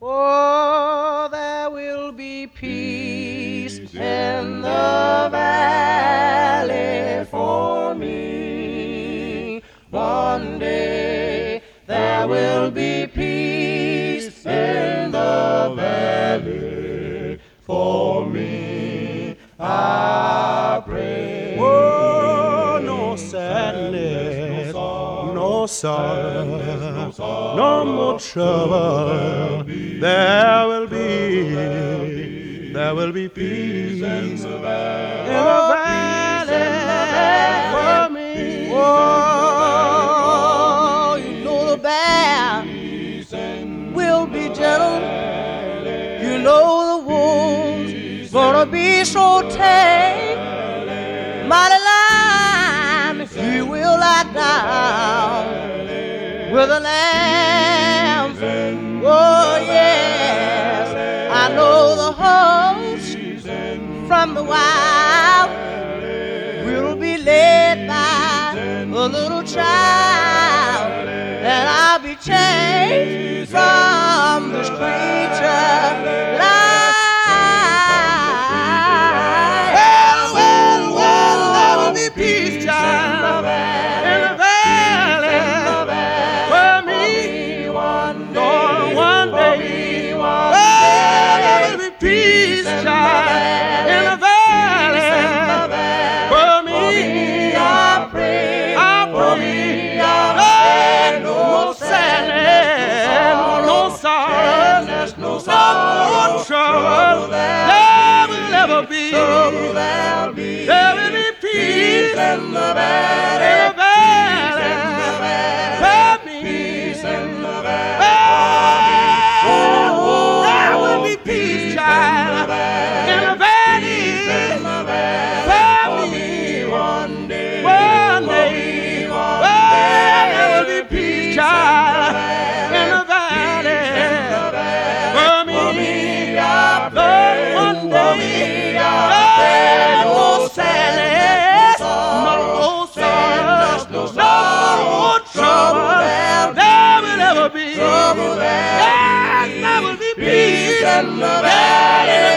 Oh, there will be peace in the valley for me. One day there will be peace in the valley for me. I pray. Oh, no sadness, no sorrow, no more trouble. There will be, there will be peace in the valley for me. Oh, you know the bear will be gentle. You know the wolves gonna be so tame. Mighty lion, he will lie down with the lambs. I know the host from the wild. Will be led by a little child, and I'll be changed from peace, child, in the valley. For me. I pray, I pray, Lord, no sadness, no sorrow, no more trouble. There will never be, there will be peace in the valley. for me. Oh, One day, Lord, no sadness, no trouble. There will never be, yes, there will be. peace in the valley.